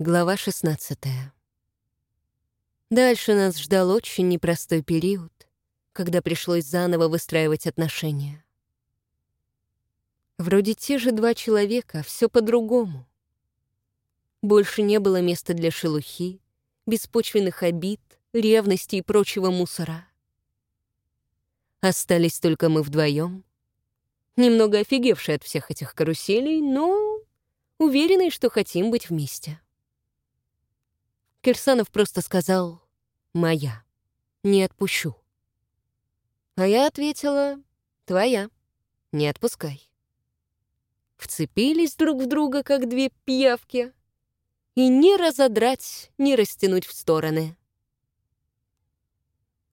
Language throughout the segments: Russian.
Глава 16 Дальше нас ждал очень непростой период, когда пришлось заново выстраивать отношения. Вроде те же два человека, все по-другому. Больше не было места для шелухи, беспочвенных обид, ревности и прочего мусора. Остались только мы вдвоем, немного офигевшие от всех этих каруселей, но уверенные, что хотим быть вместе. Кирсанов просто сказал «Моя, не отпущу». А я ответила «Твоя, не отпускай» вцепились друг в друга, как две пьявки, и не разодрать, не растянуть в стороны.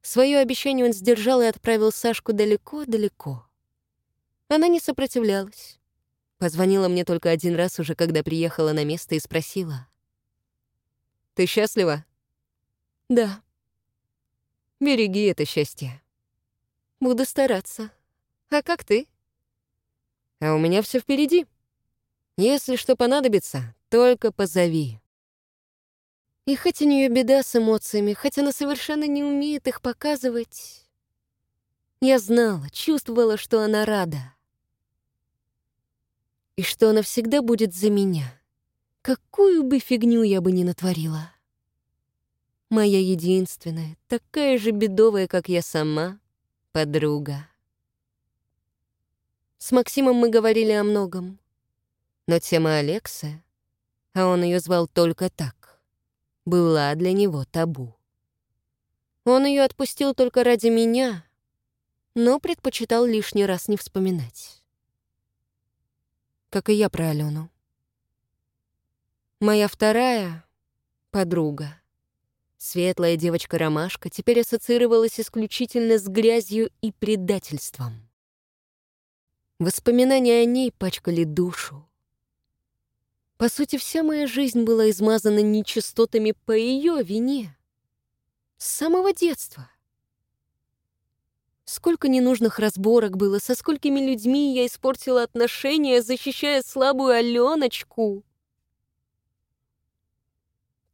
Свое обещание он сдержал и отправил Сашку далеко-далеко. Она не сопротивлялась. Позвонила мне только один раз уже, когда приехала на место и спросила. «Ты счастлива?» «Да». «Береги это счастье». «Буду стараться. А как ты?» А у меня все впереди. Если что понадобится, только позови. И хоть у нее беда с эмоциями, хоть она совершенно не умеет их показывать, я знала, чувствовала, что она рада. И что она всегда будет за меня. Какую бы фигню я бы ни натворила. Моя единственная, такая же бедовая, как я сама, подруга. С Максимом мы говорили о многом. Но тема Алекса, а он ее звал только так, была для него табу. Он ее отпустил только ради меня, но предпочитал лишний раз не вспоминать. Как и я про Алену. Моя вторая подруга, светлая девочка-ромашка, теперь ассоциировалась исключительно с грязью и предательством. Воспоминания о ней пачкали душу. По сути, вся моя жизнь была измазана нечистотами по ее вине. С самого детства. Сколько ненужных разборок было, со сколькими людьми я испортила отношения, защищая слабую Аленочку.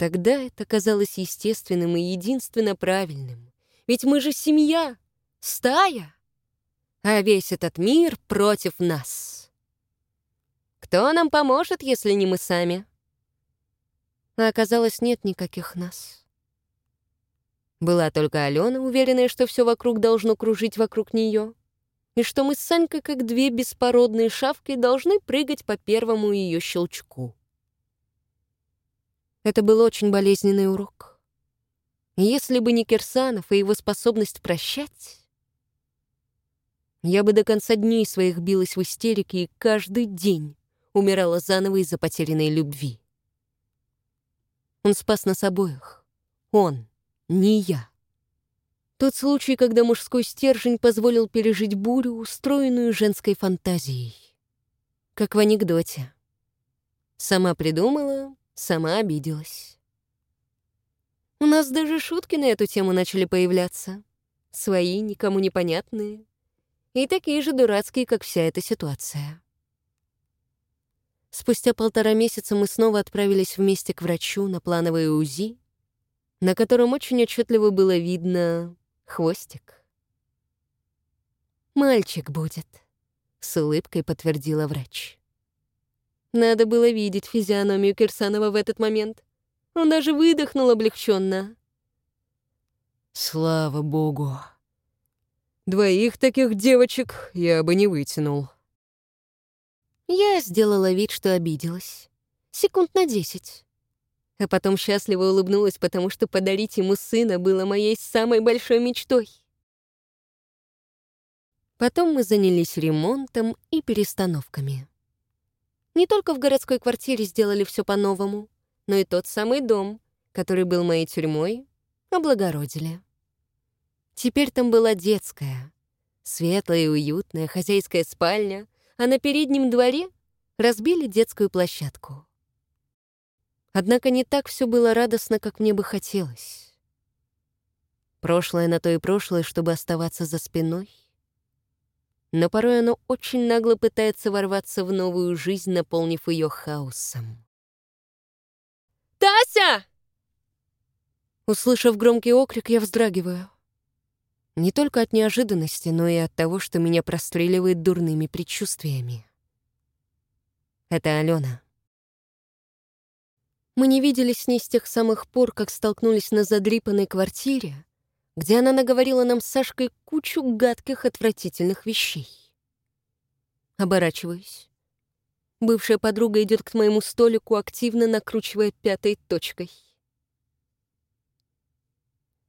Тогда это казалось естественным и единственно правильным. Ведь мы же семья, стая а весь этот мир против нас. Кто нам поможет, если не мы сами? А оказалось, нет никаких нас. Была только Алена, уверенная, что все вокруг должно кружить вокруг нее, и что мы с Санькой, как две беспородные шавки, должны прыгать по первому ее щелчку. Это был очень болезненный урок. Если бы не Кирсанов и его способность прощать, я бы до конца дней своих билась в истерике и каждый день умирала заново из-за потерянной любви. Он спас нас обоих. Он, не я. Тот случай, когда мужской стержень позволил пережить бурю, устроенную женской фантазией. Как в анекдоте. Сама придумала, сама обиделась. У нас даже шутки на эту тему начали появляться. Свои, никому непонятные, и такие же дурацкие, как вся эта ситуация. Спустя полтора месяца мы снова отправились вместе к врачу на плановое УЗИ, на котором очень отчетливо было видно хвостик. «Мальчик будет», — с улыбкой подтвердила врач. Надо было видеть физиономию Кирсанова в этот момент. Он даже выдохнул облегченно. «Слава богу!» Двоих таких девочек я бы не вытянул. Я сделала вид, что обиделась. Секунд на десять. А потом счастливо улыбнулась, потому что подарить ему сына было моей самой большой мечтой. Потом мы занялись ремонтом и перестановками. Не только в городской квартире сделали все по-новому, но и тот самый дом, который был моей тюрьмой, облагородили. Теперь там была детская, светлая и уютная хозяйская спальня, а на переднем дворе разбили детскую площадку. Однако не так все было радостно, как мне бы хотелось. Прошлое на то и прошлое, чтобы оставаться за спиной. Но порой оно очень нагло пытается ворваться в новую жизнь, наполнив ее хаосом. Вася!» Услышав громкий окрик, я вздрагиваю. Не только от неожиданности, но и от того, что меня простреливает дурными предчувствиями. Это Алена. Мы не виделись с ней с тех самых пор, как столкнулись на задрипанной квартире, где она наговорила нам с Сашкой кучу гадких, отвратительных вещей. Оборачиваюсь. Бывшая подруга идет к моему столику, активно накручивая пятой точкой.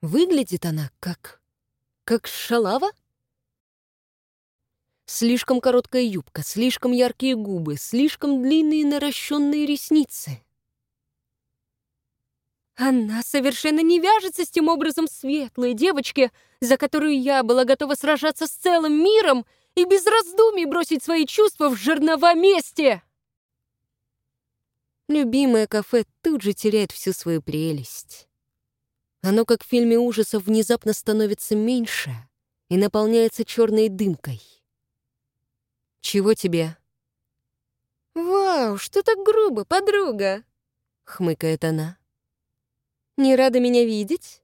Выглядит она как... как шалава? Слишком короткая юбка, слишком яркие губы, слишком длинные наращенные ресницы. Она совершенно не вяжется с тем образом светлой девочки, за которую я была готова сражаться с целым миром и без раздумий бросить свои чувства в жернова мести. Любимое кафе тут же теряет всю свою прелесть. Оно, как в фильме ужасов, внезапно становится меньше и наполняется черной дымкой. «Чего тебе?» «Вау, что так грубо, подруга!» — хмыкает она. «Не рада меня видеть?»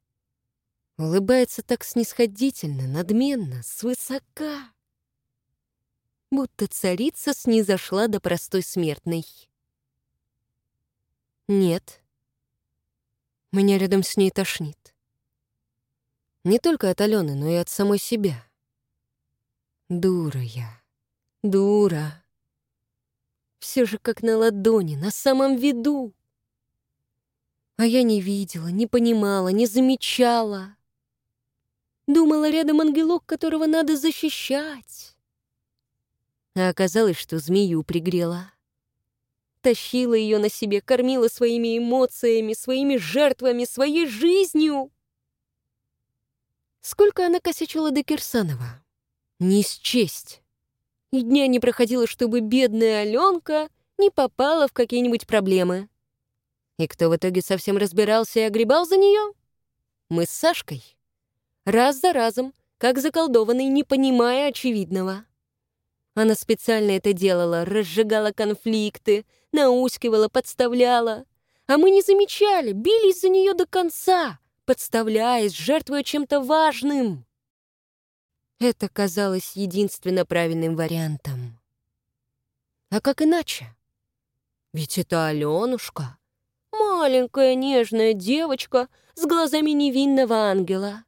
Улыбается так снисходительно, надменно, свысока. Будто царица снизошла до простой смертной. «Нет», меня рядом с ней тошнит. Не только от Алены, но и от самой себя. Дура я. Дура. Все же как на ладони, на самом виду. А я не видела, не понимала, не замечала. Думала, рядом ангелок, которого надо защищать. А оказалось, что змею пригрела тащила ее на себе, кормила своими эмоциями, своими жертвами, своей жизнью. Сколько она косячила до Кирсанова? Не счесть. И дня не проходило, чтобы бедная Аленка не попала в какие-нибудь проблемы. И кто в итоге совсем разбирался и огребал за нее? Мы с Сашкой. Раз за разом, как заколдованный, не понимая очевидного. Она специально это делала, разжигала конфликты, наускивала, подставляла. А мы не замечали, бились за нее до конца, подставляясь, жертвуя чем-то важным. Это казалось единственно правильным вариантом. А как иначе? Ведь это Аленушка, маленькая нежная девочка с глазами невинного ангела.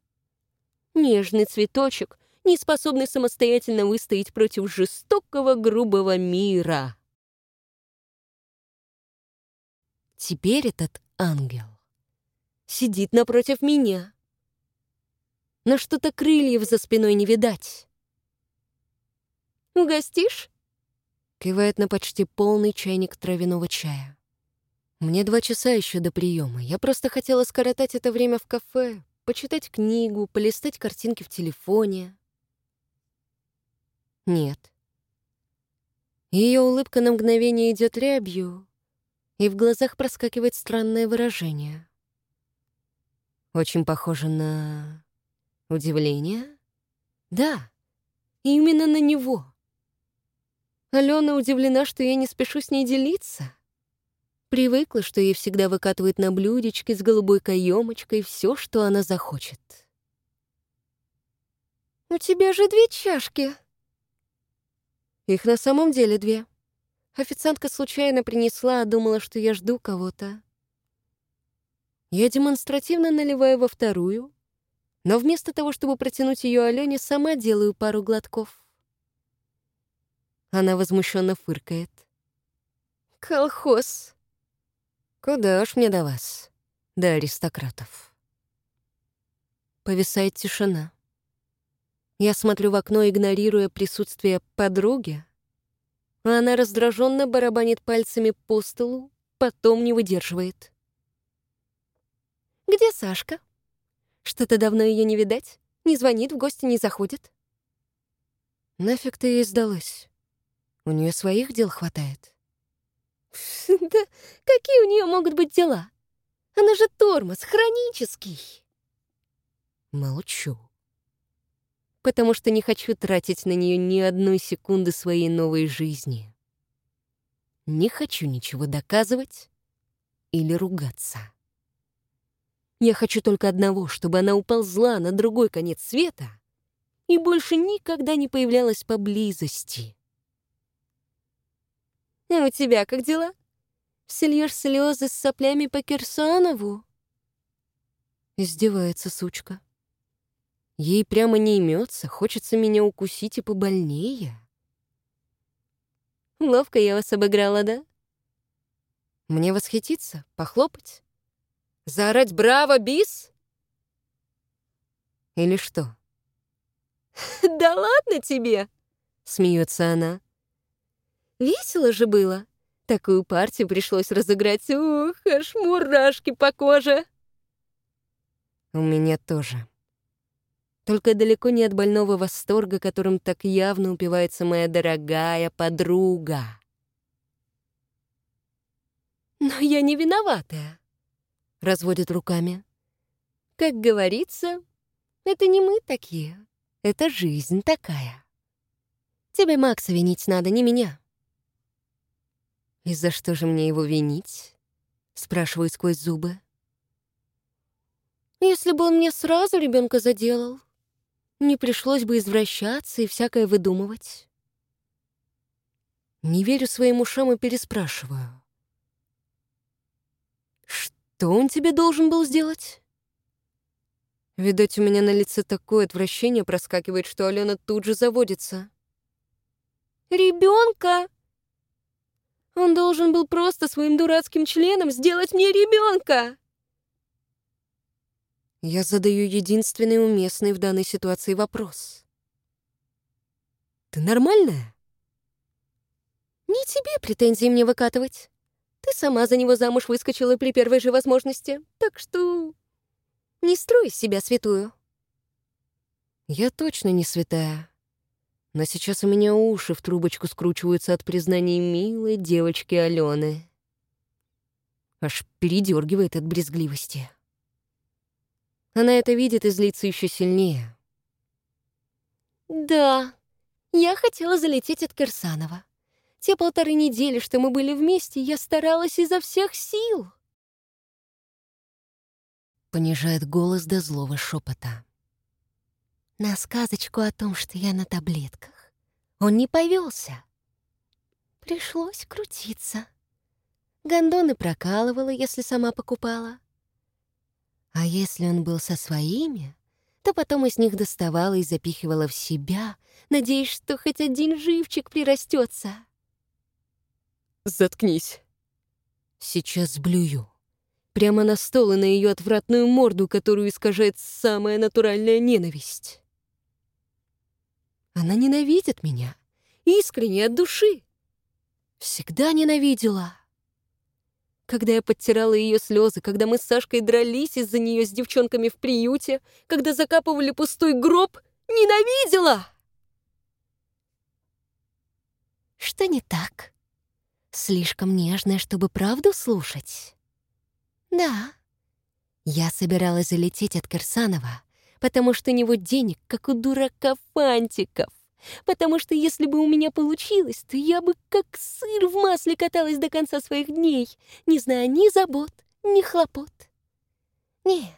Нежный цветочек, не способный самостоятельно выстоять против жестокого грубого мира. Теперь этот ангел сидит напротив меня. Но что-то крыльев за спиной не видать. «Угостишь?» Кивает на почти полный чайник травяного чая. Мне два часа еще до приема. Я просто хотела скоротать это время в кафе, почитать книгу, полистать картинки в телефоне. Нет. Ее улыбка на мгновение идет рябью, и в глазах проскакивает странное выражение. Очень похоже на... удивление? Да, именно на него. Алена удивлена, что я не спешу с ней делиться. Привыкла, что ей всегда выкатывают на блюдечке с голубой каемочкой все, что она захочет. «У тебя же две чашки!» Их на самом деле две. Официантка случайно принесла, а думала, что я жду кого-то. Я демонстративно наливаю во вторую, но вместо того, чтобы протянуть ее Алене, сама делаю пару глотков. Она возмущенно фыркает. «Колхоз!» «Куда ж мне до вас, до аристократов?» Повисает тишина. Я смотрю в окно, игнорируя присутствие подруги, она раздраженно барабанит пальцами по столу, потом не выдерживает. «Где Сашка? Что-то давно ее не видать? Не звонит, в гости не заходит?» «Нафиг ты ей сдалась? У нее своих дел хватает». «Да какие у нее могут быть дела? Она же тормоз, хронический!» Молчу потому что не хочу тратить на нее ни одной секунды своей новой жизни. Не хочу ничего доказывать или ругаться. Я хочу только одного, чтобы она уползла на другой конец света и больше никогда не появлялась поблизости. «А у тебя как дела? Все льешь слезы с соплями по Кирсанову?» Издевается сучка. Ей прямо не имется, хочется меня укусить и побольнее. Ловко я вас обыграла, да? Мне восхититься, похлопать? Заорать «Браво, бис!» Или что? «Да ладно тебе!» — смеется она. «Весело же было. Такую партию пришлось разыграть. Ух, аж мурашки по коже!» У меня тоже. Только далеко не от больного восторга, которым так явно упивается моя дорогая подруга. «Но я не виноватая», — разводит руками. «Как говорится, это не мы такие, это жизнь такая. Тебе Макса винить надо, не меня». «И за что же мне его винить?» — спрашиваю сквозь зубы. Если бы он мне сразу ребенка заделал, не пришлось бы извращаться и всякое выдумывать. Не верю своим ушам и переспрашиваю. Что он тебе должен был сделать? Видать, у меня на лице такое отвращение проскакивает, что Алена тут же заводится. Ребенка? Он должен был просто своим дурацким членом сделать мне ребенка. Я задаю единственный уместный в данной ситуации вопрос. «Ты нормальная?» «Не тебе претензии мне выкатывать. Ты сама за него замуж выскочила при первой же возможности, так что не строй из себя святую». «Я точно не святая. Но сейчас у меня уши в трубочку скручиваются от признаний милой девочки Алены. Аж передергивает от брезгливости». Она это видит и злится еще сильнее. «Да, я хотела залететь от Кирсанова. Те полторы недели, что мы были вместе, я старалась изо всех сил». Понижает голос до злого шепота. На сказочку о том, что я на таблетках, он не повелся. Пришлось крутиться. Гондоны прокалывала, если сама покупала. А если он был со своими, то потом из них доставала и запихивала в себя, надеясь, что хоть один живчик прирастется. «Заткнись!» Сейчас блюю. Прямо на стол и на ее отвратную морду, которую искажает самая натуральная ненависть. Она ненавидит меня. Искренне, от души. Всегда ненавидела когда я подтирала ее слезы, когда мы с Сашкой дрались из-за нее с девчонками в приюте, когда закапывали пустой гроб, ненавидела! Что не так? Слишком нежная, чтобы правду слушать? Да. Я собиралась залететь от Кирсанова, потому что у него денег, как у дурака Фантиков потому что если бы у меня получилось, то я бы как сыр в масле каталась до конца своих дней, не зная ни забот, ни хлопот. Не,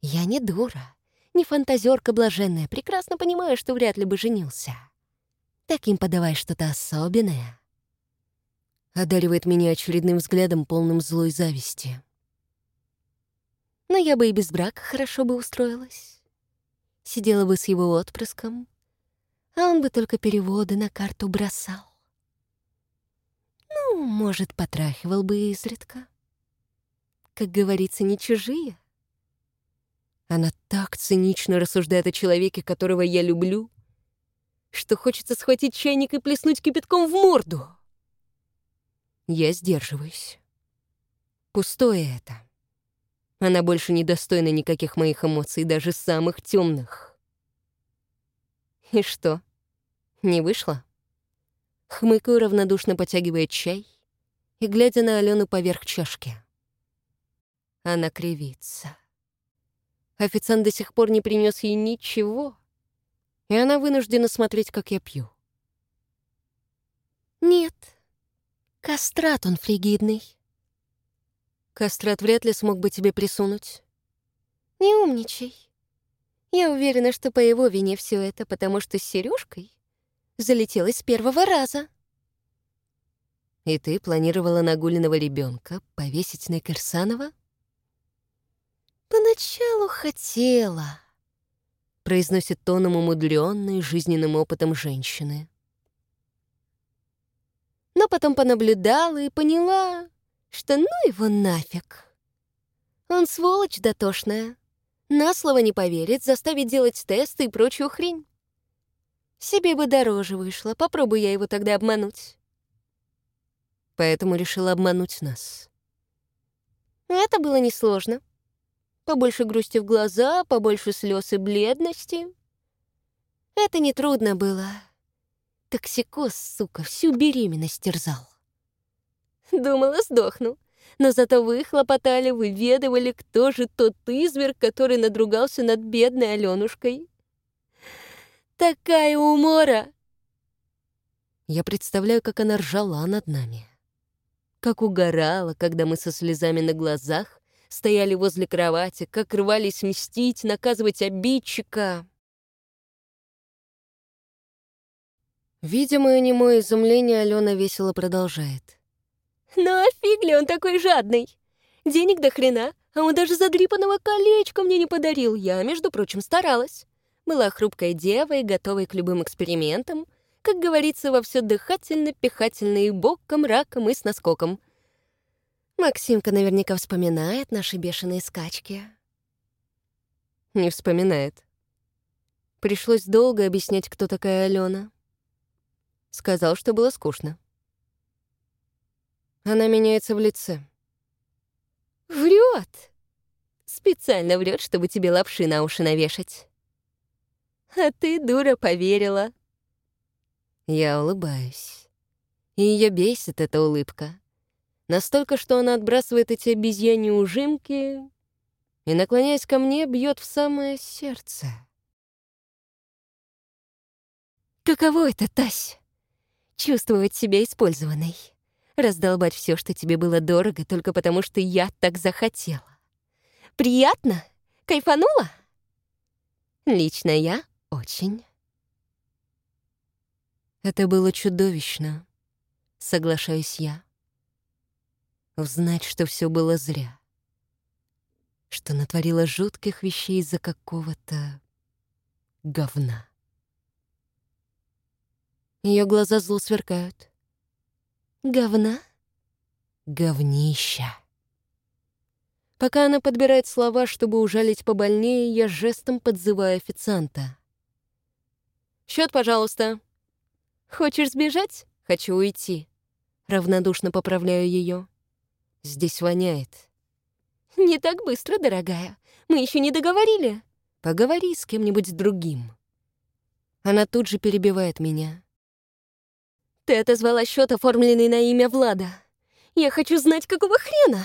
я не дура, не фантазерка блаженная, прекрасно понимаю, что вряд ли бы женился. Таким подавай что-то особенное. Одаривает меня очередным взглядом, полным злой зависти. Но я бы и без брака хорошо бы устроилась. Сидела бы с его отпрыском, а он бы только переводы на карту бросал. Ну, может, потрахивал бы изредка. Как говорится, не чужие. Она так цинично рассуждает о человеке, которого я люблю, что хочется схватить чайник и плеснуть кипятком в морду. Я сдерживаюсь. Пустое это. Она больше не достойна никаких моих эмоций, даже самых темных. И что? Не вышло? Хмыкаю, равнодушно потягивая чай и глядя на Алену поверх чашки. Она кривится. Официант до сих пор не принес ей ничего, и она вынуждена смотреть, как я пью. «Нет, кастрат он фригидный». «Кастрат вряд ли смог бы тебе присунуть». Не умничай. Я уверена, что по его вине все это, потому что с Сережкой залетелась с первого раза. И ты планировала нагуленного ребенка повесить на Кирсанова? Поначалу хотела, произносит тоном умудренной жизненным опытом женщины. Но потом понаблюдала и поняла, что ну его нафиг. Он сволочь дотошная. На слово не поверит, заставит делать тесты и прочую хрень. Себе бы дороже вышло, попробуй я его тогда обмануть. Поэтому решила обмануть нас. Это было несложно. Побольше грусти в глаза, побольше слез и бледности. Это нетрудно было. Токсикоз, сука, всю беременность терзал. Думала, сдохну. Но зато вы хлопотали, выведывали, кто же тот изверг, который надругался над бедной Аленушкой. Такая умора! Я представляю, как она ржала над нами. Как угорала, когда мы со слезами на глазах стояли возле кровати, как рвались мстить, наказывать обидчика. Видимо, немое изумление Алена весело продолжает. «Ну а ли он такой жадный? Денег до хрена, а он даже задрипанного колечка мне не подарил. Я, между прочим, старалась. Была хрупкой девой, готовой к любым экспериментам. Как говорится, во все дыхательно, пихательно и боком, раком и с наскоком. Максимка наверняка вспоминает наши бешеные скачки. Не вспоминает. Пришлось долго объяснять, кто такая Алена. Сказал, что было скучно. Она меняется в лице. Врет. Специально врет, чтобы тебе лапши на уши навешать. А ты, дура, поверила. Я улыбаюсь. И ее бесит эта улыбка. Настолько, что она отбрасывает эти обезьяньи ужимки и, наклоняясь ко мне, бьет в самое сердце. Каково это, Тась? Чувствовать себя использованной. Раздолбать все, что тебе было дорого, только потому что я так захотела. Приятно? Кайфанула? Лично я очень. Это было чудовищно, соглашаюсь я. Узнать, что все было зря. Что натворила жутких вещей из-за какого-то говна. Ее глаза зло сверкают. Говна? Говнища. Пока она подбирает слова, чтобы ужалить побольнее, я жестом подзываю официанта. Счет, пожалуйста. Хочешь сбежать? Хочу уйти. Равнодушно поправляю ее. Здесь воняет. Не так быстро, дорогая. Мы еще не договорили. Поговори с кем-нибудь другим. Она тут же перебивает меня. Ты отозвала счет, оформленный на имя Влада. Я хочу знать, какого хрена.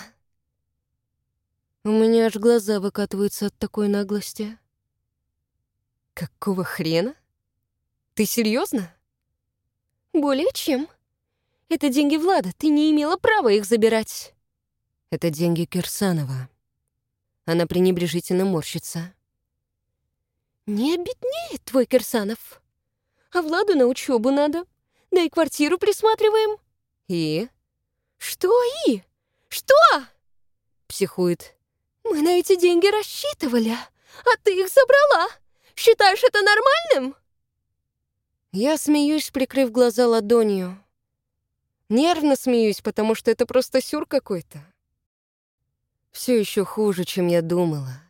У меня аж глаза выкатываются от такой наглости. Какого хрена? Ты серьезно? Более чем. Это деньги Влада, ты не имела права их забирать. Это деньги Кирсанова. Она пренебрежительно морщится. Не обеднеет твой Кирсанов. А Владу на учебу надо. Да и квартиру присматриваем. И? Что и? Что? Психует. Мы на эти деньги рассчитывали, а ты их забрала. Считаешь это нормальным? Я смеюсь, прикрыв глаза ладонью. Нервно смеюсь, потому что это просто сюр какой-то. Все еще хуже, чем я думала.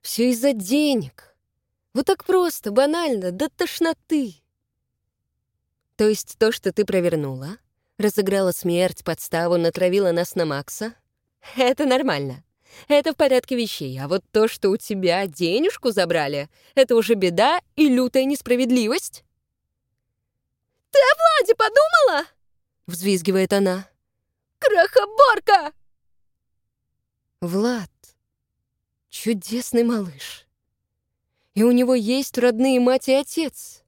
Все из-за денег. Вот так просто, банально, до тошноты. То есть то, что ты провернула, разыграла смерть, подставу, натравила нас на Макса, это нормально. Это в порядке вещей. А вот то, что у тебя денежку забрали, это уже беда и лютая несправедливость. «Ты о Владе подумала?» — взвизгивает она. «Крахоборка!» Влад — чудесный малыш. И у него есть родные мать и отец.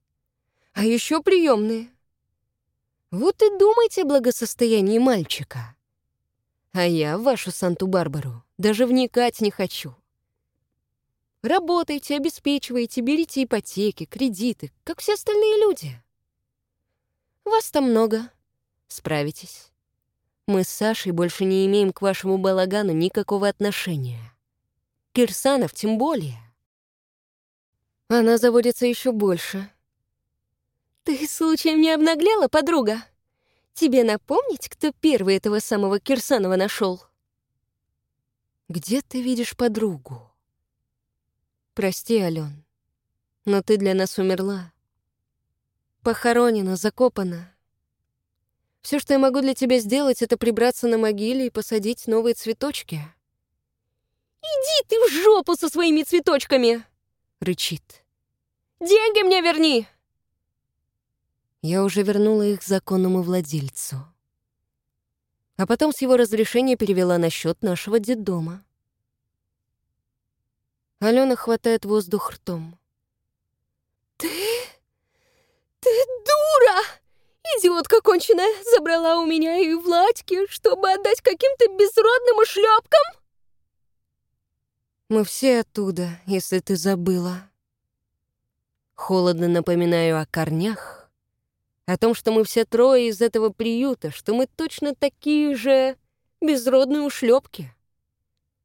А еще приемные. Вот и думайте о благосостоянии мальчика. А я в вашу Санту-Барбару даже вникать не хочу. Работайте, обеспечивайте, берите ипотеки, кредиты, как все остальные люди. Вас там много. Справитесь. Мы с Сашей больше не имеем к вашему балагану никакого отношения. Кирсанов тем более. Она заводится еще больше. Ты случаем не обнаглела, подруга? Тебе напомнить, кто первый этого самого Кирсанова нашел? Где ты видишь подругу? Прости, Ален, но ты для нас умерла. Похоронена, закопана. Все, что я могу для тебя сделать, это прибраться на могиле и посадить новые цветочки. «Иди ты в жопу со своими цветочками!» — рычит. «Деньги мне верни!» Я уже вернула их законному владельцу. А потом с его разрешения перевела на счет нашего детдома. Алена хватает воздух ртом. «Ты... ты дура! Идиотка конченая забрала у меня и Владьки, чтобы отдать каким-то безродным ушлепкам!» «Мы все оттуда, если ты забыла». Холодно напоминаю о корнях, о том, что мы все трое из этого приюта, что мы точно такие же безродные ушлепки,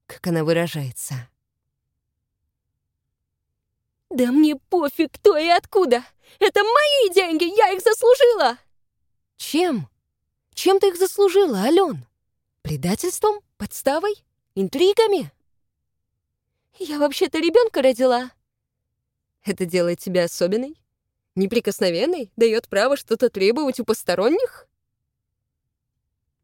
как она выражается. «Да мне пофиг, кто и откуда! Это мои деньги, я их заслужила!» «Чем? Чем ты их заслужила, Ален? Предательством? Подставой? Интригами?» «Я вообще-то ребенка родила». «Это делает тебя особенной?» Неприкосновенный, дает право что-то требовать у посторонних?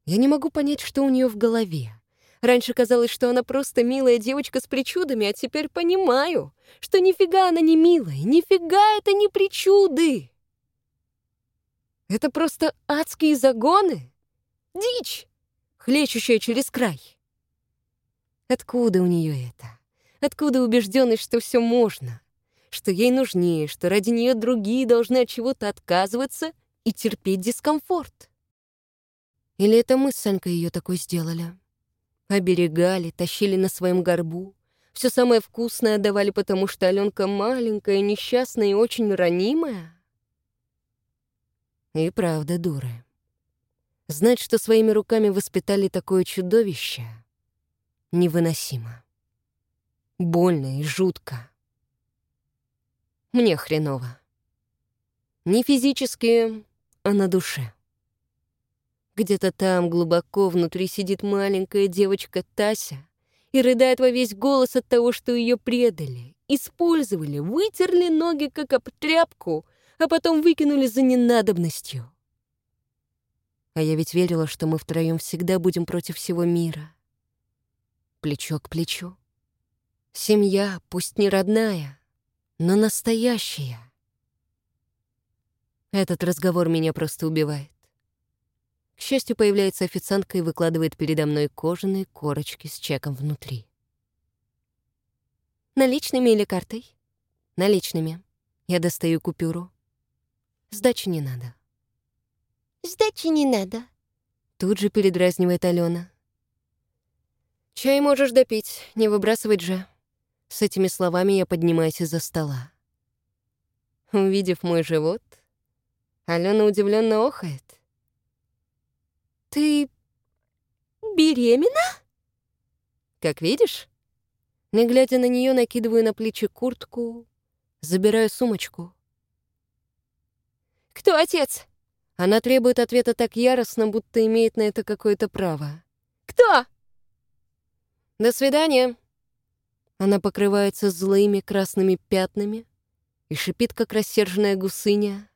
Я не могу понять, что у нее в голове. Раньше казалось, что она просто милая девочка с причудами, а теперь понимаю, что нифига она не милая, нифига это не причуды. Это просто адские загоны, дичь, хлещущая через край. Откуда у нее это? Откуда убежденность, что все можно? Что ей нужнее, что ради нее другие должны от чего-то отказываться и терпеть дискомфорт. Или это мы с Санькой ее такой сделали? Оберегали, тащили на своем горбу, все самое вкусное отдавали, потому что Аленка маленькая, несчастная и очень ранимая? И правда, дура. Знать, что своими руками воспитали такое чудовище, невыносимо. Больно и жутко. Мне хреново. Не физически, а на душе. Где-то там глубоко внутри сидит маленькая девочка Тася и рыдает во весь голос от того, что ее предали, использовали, вытерли ноги как об тряпку, а потом выкинули за ненадобностью. А я ведь верила, что мы втроем всегда будем против всего мира. Плечо к плечу. Семья, пусть не родная, но настоящая. Этот разговор меня просто убивает. К счастью, появляется официантка и выкладывает передо мной кожаные корочки с чеком внутри. Наличными или картой? Наличными. Я достаю купюру. Сдачи не надо. Сдачи не надо. Тут же передразнивает Алена. Чай можешь допить, не выбрасывать же. С этими словами я поднимаюсь из-за стола. Увидев мой живот, Алена удивленно охает. «Ты беременна?» «Как видишь?» Не глядя на нее, накидываю на плечи куртку, забираю сумочку. «Кто отец?» Она требует ответа так яростно, будто имеет на это какое-то право. «Кто?» «До свидания», она покрывается злыми красными пятнами и шипит, как рассерженная гусыня.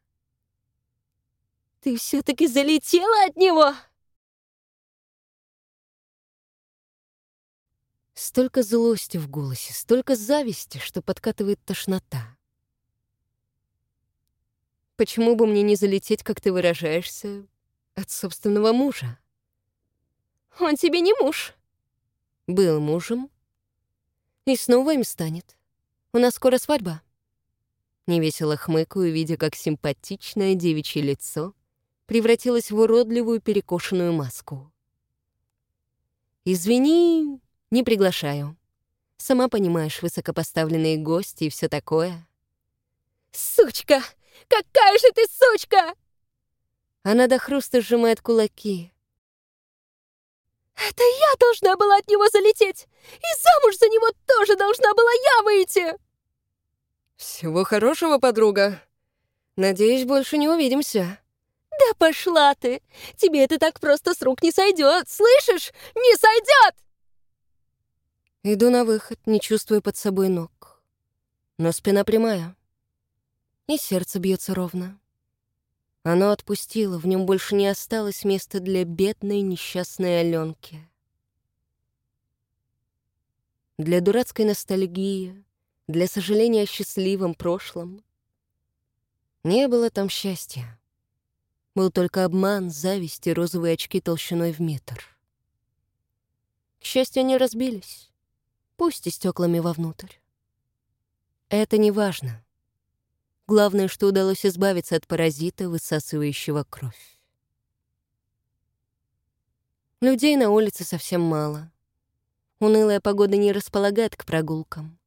«Ты все-таки залетела от него!» Столько злости в голосе, столько зависти, что подкатывает тошнота. Почему бы мне не залететь, как ты выражаешься, от собственного мужа? Он тебе не муж. Был мужем, и снова им станет. У нас скоро свадьба. Невесело хмыкаю, видя, как симпатичное девичье лицо превратилось в уродливую перекошенную маску. «Извини, не приглашаю. Сама понимаешь, высокопоставленные гости и все такое. «Сучка! Какая же ты сучка!» Она до хруста сжимает кулаки. «Это я должна была от него залететь! И замуж за него тоже должна была я выйти!» «Всего хорошего, подруга. Надеюсь, больше не увидимся». «Да пошла ты! Тебе это так просто с рук не сойдет, слышишь? Не сойдет!» Иду на выход, не чувствуя под собой ног. Но спина прямая. И сердце бьется ровно. Оно отпустило, в нем больше не осталось места для бедной несчастной Аленки. Для дурацкой ностальгии, для сожаления о счастливом прошлом. Не было там счастья. Был только обман, зависть и розовые очки толщиной в метр. К счастью, они разбились. Пусть и стеклами вовнутрь. Это не важно. Главное, что удалось избавиться от паразита, высасывающего кровь. Людей на улице совсем мало. Унылая погода не располагает к прогулкам.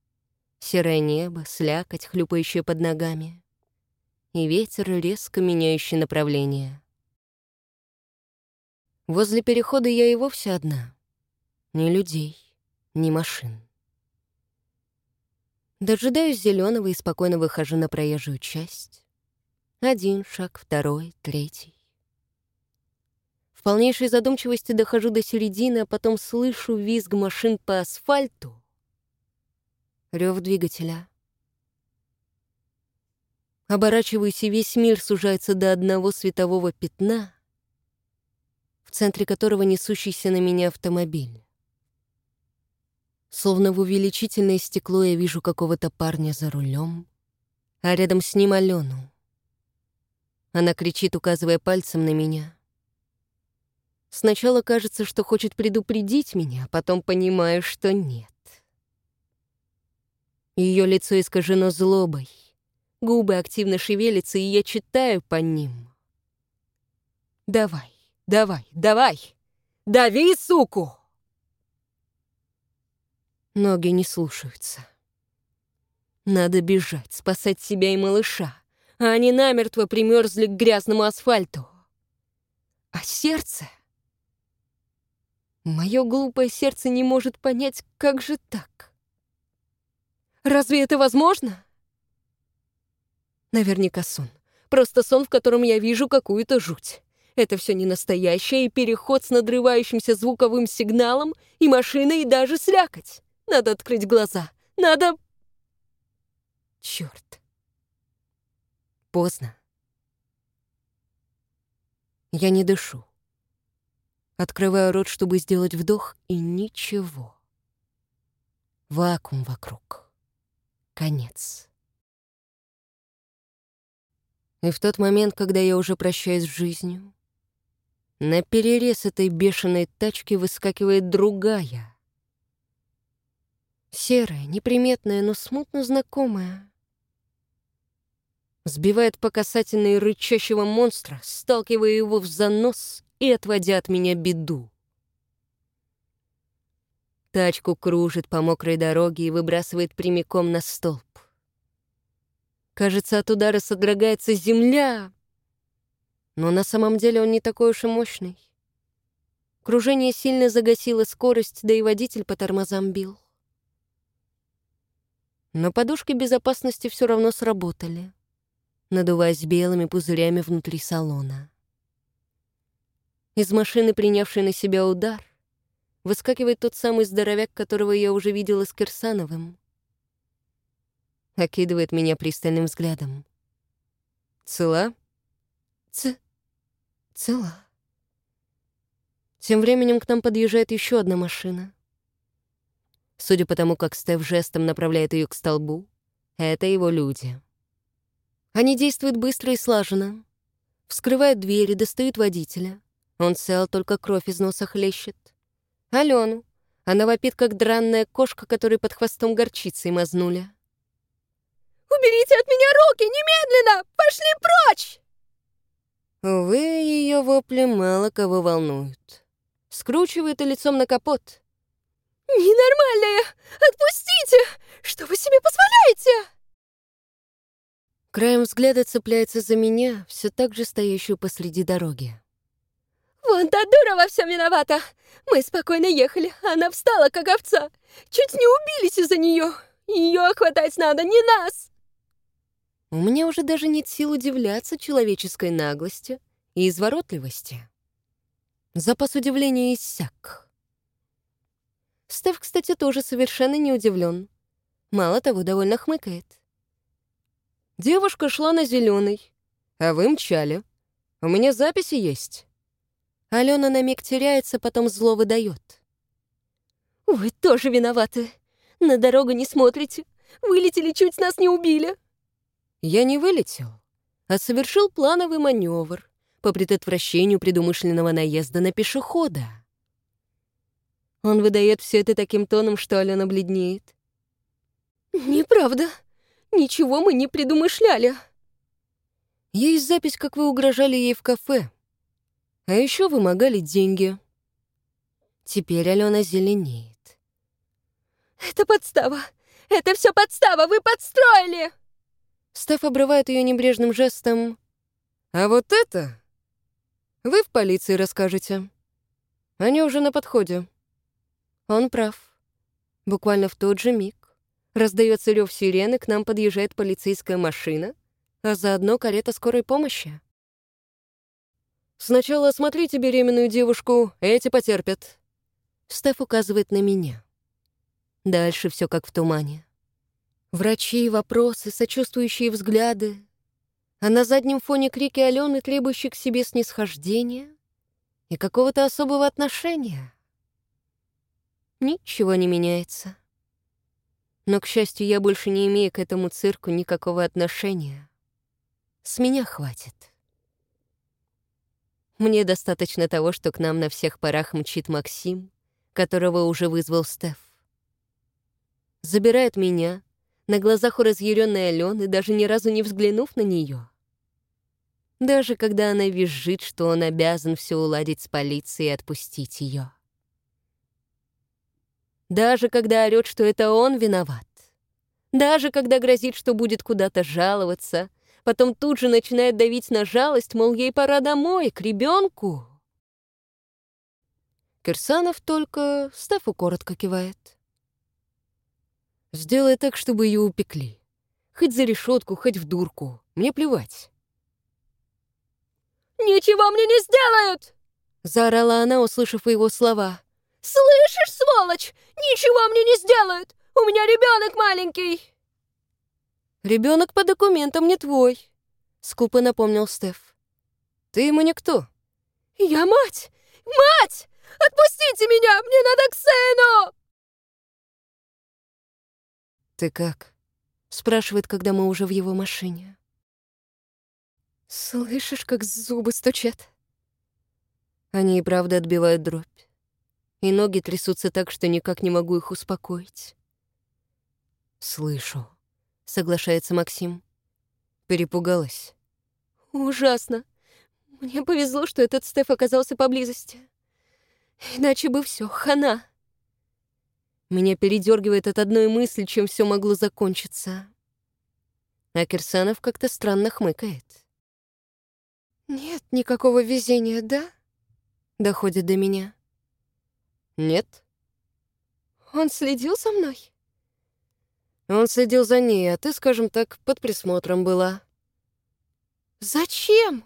Серое небо, слякоть, хлюпающая под ногами. И ветер, резко меняющий направление. Возле перехода я и вовсе одна. Ни людей, ни машин. Дожидаюсь зеленого и спокойно выхожу на проезжую часть. Один шаг, второй, третий. В полнейшей задумчивости дохожу до середины, а потом слышу визг машин по асфальту. Рев двигателя. Оборачиваюсь, и весь мир сужается до одного светового пятна, в центре которого несущийся на меня автомобиль. Словно в увеличительное стекло я вижу какого-то парня за рулем, а рядом с ним Алену. Она кричит, указывая пальцем на меня. Сначала кажется, что хочет предупредить меня, а потом понимаю, что нет. Ее лицо искажено злобой, губы активно шевелятся, и я читаю по ним. «Давай, давай, давай! Дави, суку!» Ноги не слушаются. Надо бежать, спасать себя и малыша, а они намертво примерзли к грязному асфальту. А сердце... Мое глупое сердце не может понять, как же так. Разве это возможно? Наверняка сон. Просто сон, в котором я вижу какую-то жуть. Это все не настоящее, и переход с надрывающимся звуковым сигналом, и машина, и даже слякоть. Надо открыть глаза. Надо... Черт. Поздно. Я не дышу. Открываю рот, чтобы сделать вдох, и ничего. Вакуум вокруг. Конец. И в тот момент, когда я уже прощаюсь с жизнью, на перерез этой бешеной тачки выскакивает другая — Серая, неприметная, но смутно знакомая. Сбивает по касательной рычащего монстра, сталкивая его в занос и отводя от меня беду. Тачку кружит по мокрой дороге и выбрасывает прямиком на столб. Кажется, от удара содрогается земля, но на самом деле он не такой уж и мощный. Кружение сильно загасило скорость, да и водитель по тормозам бил. Но подушки безопасности все равно сработали, надуваясь белыми пузырями внутри салона. Из машины, принявшей на себя удар, выскакивает тот самый здоровяк, которого я уже видела с Кирсановым. Окидывает меня пристальным взглядом. «Цела?» «Ц... цела». Тем временем к нам подъезжает еще одна машина. Судя по тому, как Стеф жестом направляет ее к столбу, это его люди. Они действуют быстро и слаженно. Вскрывают двери, достают водителя. Он цел, только кровь из носа хлещет. Алену. Она вопит, как дранная кошка, которой под хвостом горчицей мазнули. «Уберите от меня руки! Немедленно! Пошли прочь!» Увы, ее вопли мало кого волнуют. Скручивает и лицом на капот. Ненормальная! Отпустите! Что вы себе позволяете? Краем взгляда цепляется за меня, все так же стоящую посреди дороги. Вон та дура во всем виновата. Мы спокойно ехали, она встала, как овца. Чуть не убились из-за нее. Ее хватать надо, не нас. У меня уже даже нет сил удивляться человеческой наглости и изворотливости. Запас удивления иссяк. Стеф, кстати, тоже совершенно не удивлен. Мало того, довольно хмыкает. Девушка шла на зеленый, а вы мчали. У меня записи есть. Алена на миг теряется, потом зло выдает. «Вы тоже виноваты. На дорогу не смотрите. Вылетели, чуть нас не убили». Я не вылетел, а совершил плановый маневр по предотвращению предумышленного наезда на пешехода. Он выдает все это таким тоном, что Алена бледнеет. «Неправда. Ничего мы не предумышляли». Есть запись, как вы угрожали ей в кафе. А еще вымогали деньги. Теперь Алена зеленеет. «Это подстава! Это все подстава! Вы подстроили!» Стеф обрывает ее небрежным жестом. «А вот это вы в полиции расскажете. Они уже на подходе». Он прав. Буквально в тот же миг Раздается рев сирены, к нам подъезжает полицейская машина, а заодно карета скорой помощи. «Сначала осмотрите беременную девушку, эти потерпят». Стеф указывает на меня. Дальше все как в тумане. Врачи, вопросы, сочувствующие взгляды. А на заднем фоне крики Алены, требующие к себе снисхождения и какого-то особого отношения. Ничего не меняется. Но, к счастью, я больше не имею к этому цирку никакого отношения. С меня хватит. Мне достаточно того, что к нам на всех парах мчит Максим, которого уже вызвал Стеф. Забирает меня, на глазах у разъяренной Алены, даже ни разу не взглянув на нее. Даже когда она визжит, что он обязан все уладить с полицией и отпустить ее даже когда орёт, что это он виноват. Даже когда грозит, что будет куда-то жаловаться, потом тут же начинает давить на жалость, мол, ей пора домой, к ребенку. Кирсанов только Стефу коротко кивает. «Сделай так, чтобы ее упекли. Хоть за решетку, хоть в дурку. Мне плевать». «Ничего мне не сделают!» — заорала она, услышав его слова. «Слышишь, сволочь? Ничего мне не сделают! У меня ребенок маленький!» Ребенок по документам не твой», — скупо напомнил Стеф. «Ты ему никто». «Я мать! Мать! Отпустите меня! Мне надо к сыну!» «Ты как?» — спрашивает, когда мы уже в его машине. «Слышишь, как зубы стучат?» Они и правда отбивают дробь и ноги трясутся так, что никак не могу их успокоить. «Слышу», — соглашается Максим. Перепугалась. «Ужасно. Мне повезло, что этот Стеф оказался поблизости. Иначе бы все, хана». Меня передергивает от одной мысли, чем все могло закончиться. А Кирсанов как-то странно хмыкает. «Нет никакого везения, да?» Доходит до меня. Нет. Он следил за мной? Он следил за ней, а ты, скажем так, под присмотром была. Зачем?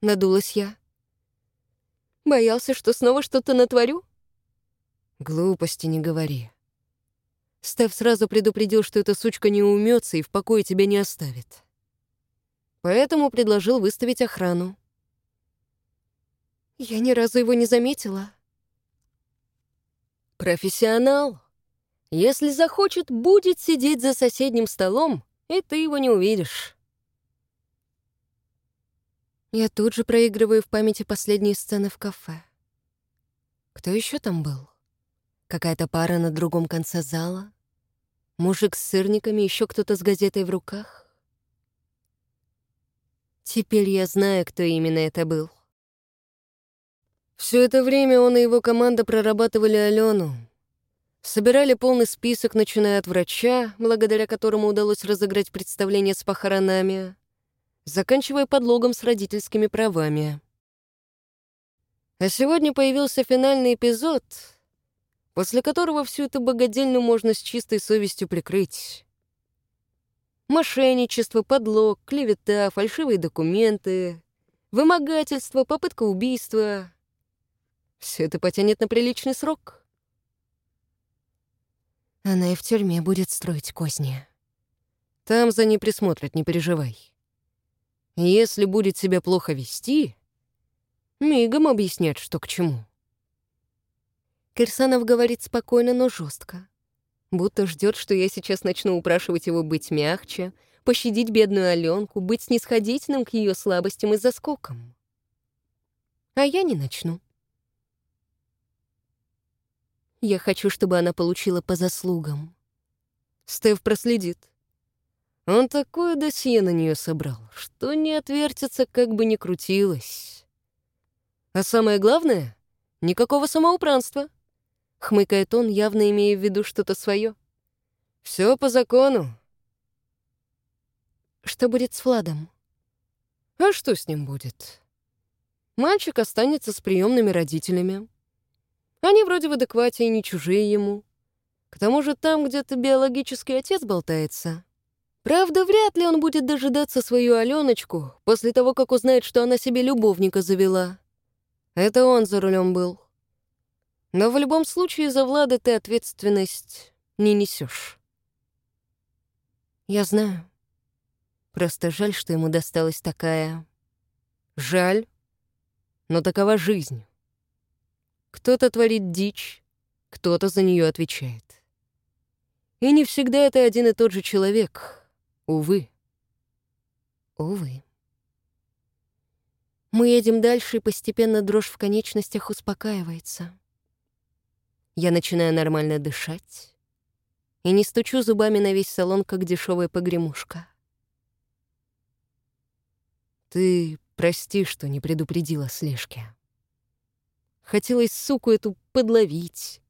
Надулась я. Боялся, что снова что-то натворю? Глупости не говори. Стеф сразу предупредил, что эта сучка не умется и в покое тебя не оставит. Поэтому предложил выставить охрану. Я ни разу его не заметила. Профессионал. Если захочет, будет сидеть за соседним столом, и ты его не увидишь. Я тут же проигрываю в памяти последние сцены в кафе. Кто еще там был? Какая-то пара на другом конце зала? Мужик с сырниками, еще кто-то с газетой в руках? Теперь я знаю, кто именно это был. Все это время он и его команда прорабатывали Алену. Собирали полный список, начиная от врача, благодаря которому удалось разыграть представление с похоронами, заканчивая подлогом с родительскими правами. А сегодня появился финальный эпизод, после которого всю эту богадельню можно с чистой совестью прикрыть. Мошенничество, подлог, клевета, фальшивые документы, вымогательство, попытка убийства. Все это потянет на приличный срок. Она и в тюрьме будет строить козни. Там за ней присмотрят, не переживай. Если будет себя плохо вести, мигом объяснят, что к чему. Кирсанов говорит спокойно, но жестко будто ждет, что я сейчас начну упрашивать его быть мягче, пощадить бедную Аленку, быть снисходительным к ее слабостям и заскокам. А я не начну. Я хочу, чтобы она получила по заслугам. Стеф проследит. Он такое досье на нее собрал, что не отвертится, как бы ни крутилось. А самое главное — никакого самоуправства. — хмыкает он, явно имея в виду что-то свое. Все по закону». «Что будет с Владом?» «А что с ним будет?» «Мальчик останется с приемными родителями. Они вроде в адеквате и не чужие ему. К тому же там где-то биологический отец болтается. Правда, вряд ли он будет дожидаться свою Аленочку после того, как узнает, что она себе любовника завела. Это он за рулем был. Но в любом случае за Влада ты ответственность не несешь. Я знаю. Просто жаль, что ему досталась такая... Жаль, но такова жизнь. Кто-то творит дичь, кто-то за нее отвечает. И не всегда это один и тот же человек, увы. Увы. Мы едем дальше, и постепенно дрожь в конечностях успокаивается. Я начинаю нормально дышать и не стучу зубами на весь салон, как дешевая погремушка. Ты прости, что не предупредила слежки. Хотелось суку эту подловить.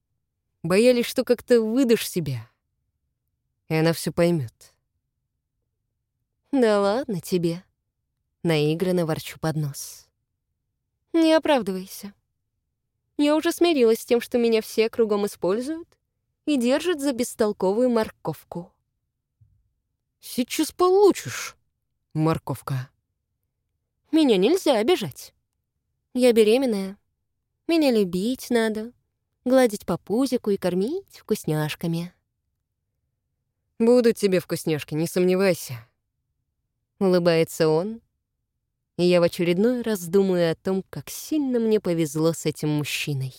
Боялись, что как-то выдашь себя. И она все поймет. Да ладно тебе. Наигранно ворчу под нос. Не оправдывайся. Я уже смирилась с тем, что меня все кругом используют и держат за бестолковую морковку. «Сейчас получишь, морковка». Меня нельзя обижать. Я беременная. Меня любить надо, гладить по пузику и кормить вкусняшками. «Будут тебе вкусняшки, не сомневайся», — улыбается он, и я в очередной раз думаю о том, как сильно мне повезло с этим мужчиной.